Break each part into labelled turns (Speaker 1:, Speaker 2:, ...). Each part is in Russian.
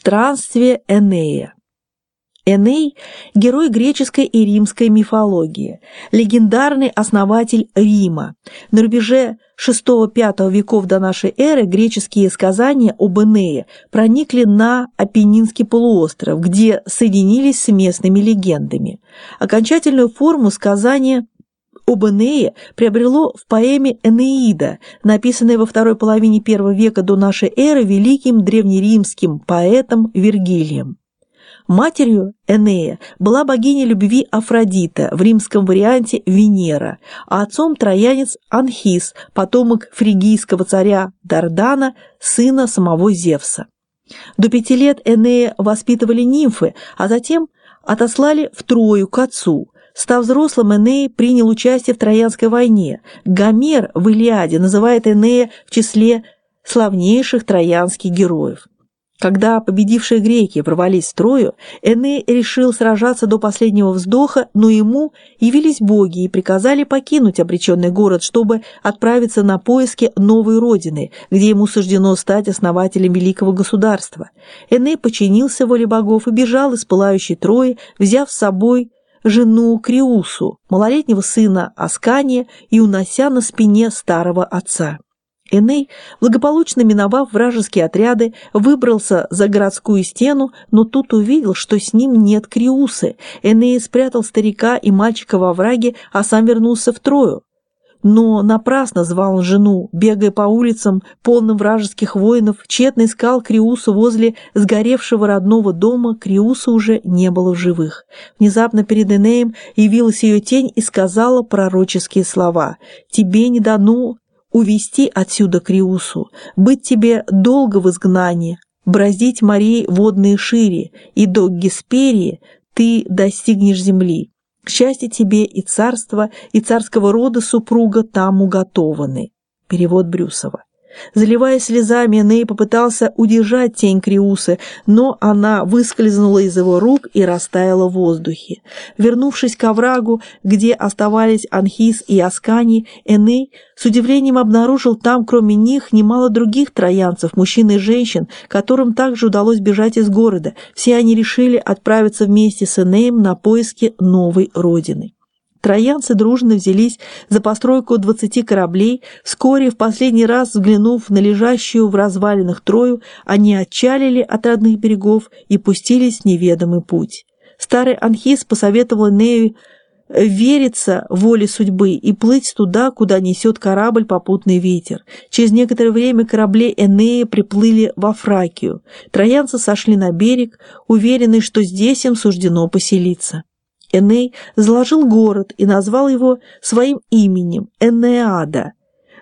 Speaker 1: Странствие Энея. Эней – герой греческой и римской мифологии, легендарный основатель Рима. На рубеже VI-V веков до нашей эры греческие сказания об Энее проникли на Апеннинский полуостров, где соединились с местными легендами. Окончательную форму сказания об Энее приобрело в поэме «Энеида», написанной во второй половине первого века до нашей эры великим древнеримским поэтом Вергилием. Матерью Энея была богиня любви Афродита, в римском варианте Венера, а отцом троянец Анхис, потомок фригийского царя Дардана, сына самого Зевса. До пяти лет Энея воспитывали нимфы, а затем отослали в Трою к отцу. Став взрослым, Эней принял участие в Троянской войне. Гомер в Илиаде называет Энея в числе славнейших троянских героев. Когда победившие греки ворвались в Трою, Эней решил сражаться до последнего вздоха, но ему явились боги и приказали покинуть обреченный город, чтобы отправиться на поиски новой родины, где ему суждено стать основателем великого государства. Эней подчинился воле богов и бежал из пылающей Трои, взяв с собой жену Криусу, малолетнего сына Аскания и унося на спине старого отца. Эней, благополучно миновав вражеские отряды, выбрался за городскую стену, но тут увидел, что с ним нет Криусы. Эней спрятал старика и мальчика во враге, а сам вернулся в Трою. Но напрасно звал он жену, бегая по улицам, полным вражеских воинов, тщетно искал Криусу возле сгоревшего родного дома, Криуса уже не было в живых. Внезапно перед Энеем явилась ее тень и сказала пророческие слова «Тебе не дано увести отсюда Криусу, быть тебе долго в изгнании, бразить морей водные шире, и до Гесперии ты достигнешь земли. К счастью тебе и царство, и царского рода супруга там уготованы. Перевод Брюсова. Заливая слезами, Ней попытался удержать тень Криусы, но она выскользнула из его рук и растаяла в воздухе. Вернувшись к оврагу, где оставались Анхис и Аскани, Эней с удивлением обнаружил там, кроме них, немало других троянцев, мужчин и женщин, которым также удалось бежать из города. Все они решили отправиться вместе с Энеем на поиски новой родины. Троянцы дружно взялись за постройку двадцати кораблей. Вскоре, в последний раз взглянув на лежащую в развалинах Трою, они отчалили от родных берегов и пустились в неведомый путь. Старый Анхис посоветовал Нею вериться воле судьбы и плыть туда, куда несет корабль попутный ветер. Через некоторое время корабли Энея приплыли во Фракию. Троянцы сошли на берег, уверенные, что здесь им суждено поселиться. Эней заложил город и назвал его своим именем – Энеада.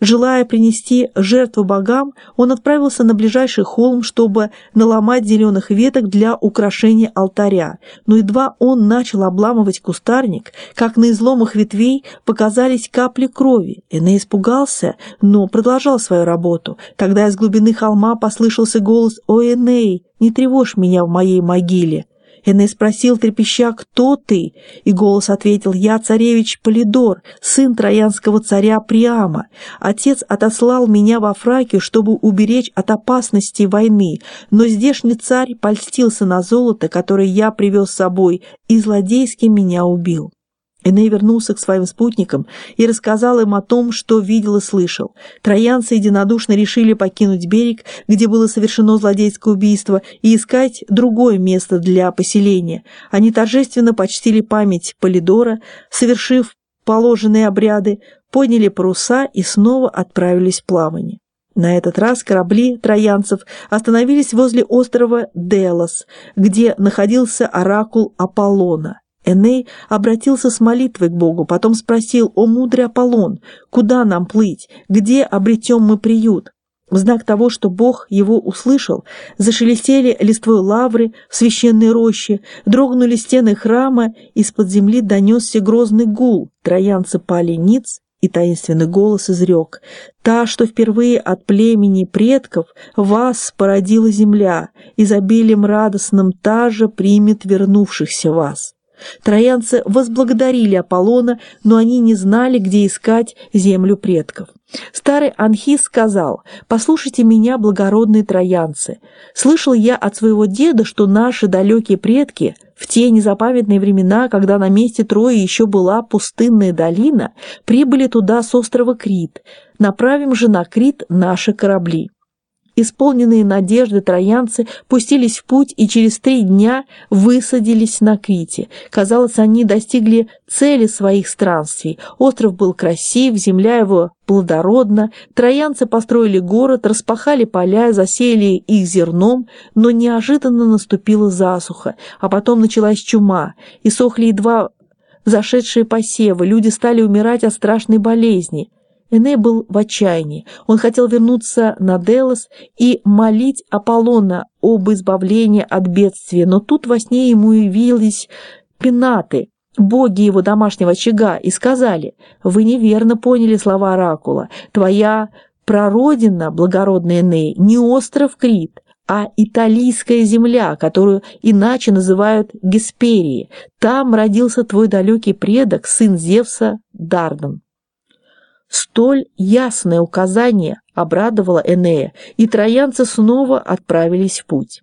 Speaker 1: Желая принести жертву богам, он отправился на ближайший холм, чтобы наломать зеленых веток для украшения алтаря. Но едва он начал обламывать кустарник, как на изломах ветвей показались капли крови. Эней испугался, но продолжал свою работу. Тогда из глубины холма послышался голос «О, Эней, не тревожь меня в моей могиле!» Эней спросил, трепеща, кто ты? И голос ответил, я царевич Полидор, сын троянского царя Приама. Отец отослал меня во Фракию, чтобы уберечь от опасности войны, но здешний царь польстился на золото, которое я привез с собой, и злодейски меня убил. Эней вернулся к своим спутникам и рассказал им о том, что видел и слышал. Троянцы единодушно решили покинуть берег, где было совершено злодейское убийство, и искать другое место для поселения. Они торжественно почтили память Полидора, совершив положенные обряды, подняли паруса и снова отправились в плавание. На этот раз корабли троянцев остановились возле острова Делос, где находился оракул Аполлона. Эней обратился с молитвой к Богу, потом спросил, «О мудрый Аполлон, куда нам плыть? Где обретем мы приют?» В знак того, что Бог его услышал, зашелестели листвой лавры в священной роще, дрогнули стены храма, из-под земли донесся грозный гул, троянцы пали ниц, и таинственный голос изрек, «Та, что впервые от племени предков вас породила земля, изобилием радостным та же примет вернувшихся вас». Троянцы возблагодарили Аполлона, но они не знали, где искать землю предков. Старый Анхис сказал, «Послушайте меня, благородные троянцы. Слышал я от своего деда, что наши далекие предки в те незапамятные времена, когда на месте Трои еще была пустынная долина, прибыли туда с острова Крит. Направим же на Крит наши корабли». Исполненные надежды троянцы пустились в путь и через три дня высадились на Крите. Казалось, они достигли цели своих странствий. Остров был красив, земля его плодородна. Троянцы построили город, распахали поля, засеяли их зерном, но неожиданно наступила засуха, а потом началась чума, и сохли едва зашедшие посевы, люди стали умирать от страшной болезни. Эней был в отчаянии. Он хотел вернуться на Делос и молить Аполлона об избавлении от бедствия, но тут во сне ему явились пенаты, боги его домашнего очага, и сказали, «Вы неверно поняли слова Оракула. Твоя прародина, благородный Эней, не остров Крит, а италийская земля, которую иначе называют Гесперией. Там родился твой далекий предок, сын Зевса Дардан. Столь ясное указание обрадовало Энея, и троянцы снова отправились в путь.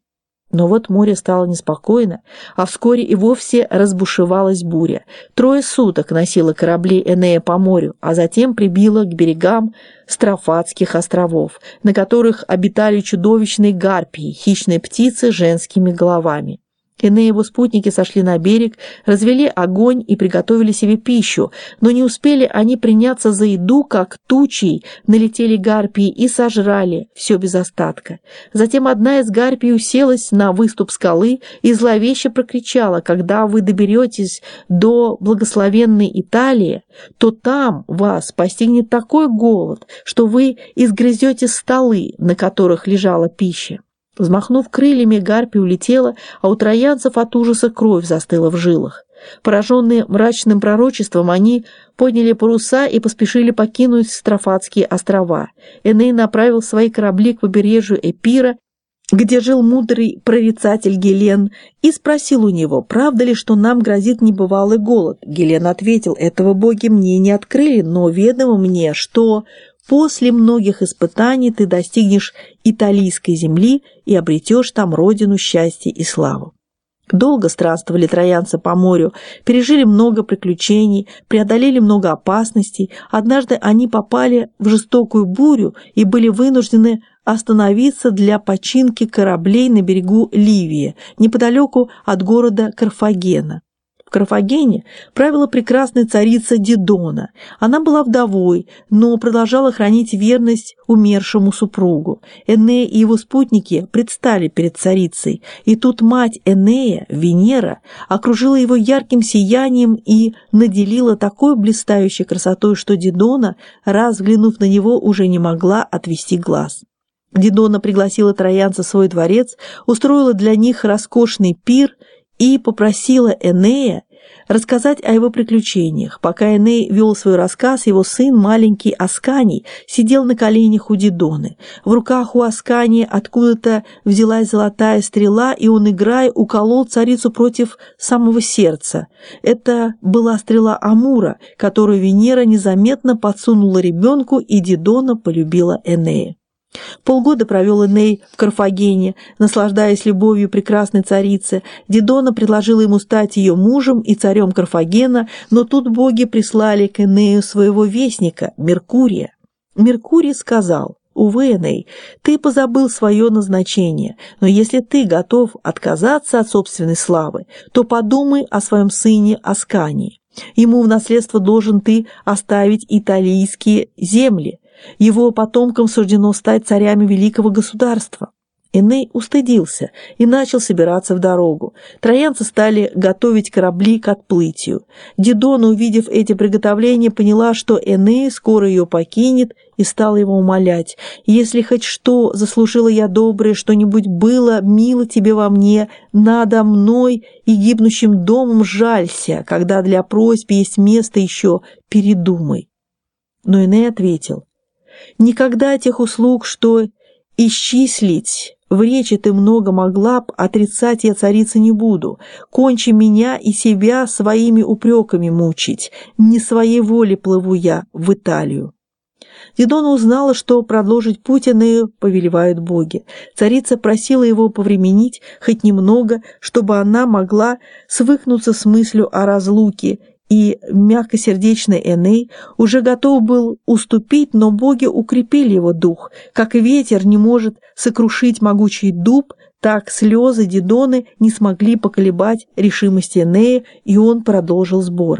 Speaker 1: Но вот море стало неспокойно, а вскоре и вовсе разбушевалась буря. Трое суток носило корабли Энея по морю, а затем прибило к берегам Страфатских островов, на которых обитали чудовищные гарпии, хищные птицы с женскими головами. Иные его спутники сошли на берег, развели огонь и приготовили себе пищу, но не успели они приняться за еду, как тучей налетели гарпии и сожрали все без остатка. Затем одна из гарпий уселась на выступ скалы и зловеще прокричала, «Когда вы доберетесь до благословенной Италии, то там вас постигнет такой голод, что вы изгрызете столы, на которых лежала пища». Взмахнув крыльями, гарпи улетела, а у троянцев от ужаса кровь застыла в жилах. Пораженные мрачным пророчеством, они подняли паруса и поспешили покинуть Строфатские острова. Эней направил свои корабли к побережью Эпира, где жил мудрый прорицатель Гелен, и спросил у него, правда ли, что нам грозит небывалый голод. Гелен ответил, этого боги мне не открыли, но ведомо мне, что После многих испытаний ты достигнешь италийской земли и обретешь там родину счастья и славу. Долго странствовали троянцы по морю, пережили много приключений, преодолели много опасностей. Однажды они попали в жестокую бурю и были вынуждены остановиться для починки кораблей на берегу Ливии, неподалеку от города Карфагена. Карфагене правила прекрасная царица Дидона. Она была вдовой, но продолжала хранить верность умершему супругу. Энея и его спутники предстали перед царицей, и тут мать Энея, Венера, окружила его ярким сиянием и наделила такой блистающей красотой, что Дидона, раз на него, уже не могла отвести глаз. Дидона пригласила троянца в свой дворец, устроила для них роскошный пир – и попросила Энея рассказать о его приключениях. Пока Эней вел свой рассказ, его сын, маленький Асканий, сидел на коленях у Дидоны. В руках у Аскания откуда-то взялась золотая стрела, и он, играя, уколол царицу против самого сердца. Это была стрела Амура, которую Венера незаметно подсунула ребенку, и Дидона полюбила Энея. Полгода провел Эней в Карфагене, наслаждаясь любовью прекрасной царицы. Дидона предложила ему стать ее мужем и царем Карфагена, но тут боги прислали к Энею своего вестника, Меркурия. Меркурий сказал, «Увы, Эней, ты позабыл свое назначение, но если ты готов отказаться от собственной славы, то подумай о своем сыне Аскании. Ему в наследство должен ты оставить италийские земли, его потомкам суждено стать царями великого государства. Эней устыдился и начал собираться в дорогу. Троянцы стали готовить корабли к отплытию. Дидона, увидев эти приготовления, поняла, что Эней скоро ее покинет, и стала его умолять. «Если хоть что заслужила я доброе, что-нибудь было мило тебе во мне, надо мной и гибнущим домом жалься, когда для просьб есть место еще, передумай». Но Эней ответил, Никогда тех услуг, что исчислить В речи ты много могла б, отрицать я царица не буду. Кончи меня и себя своими упреками мучить. Не своей воле плыву я в Италию. Дидона узнала, что продолжить путь Энею повелевают боги. Царица просила его повременить хоть немного, чтобы она могла свыкнуться с мыслью о разлуке, и мягкосердечный Эней уже готов был уступить, но боги укрепили его дух. Как ветер не может сокрушить могучий дуб, так слезы Дидоны не смогли поколебать решимости Энея, и он продолжил сборы.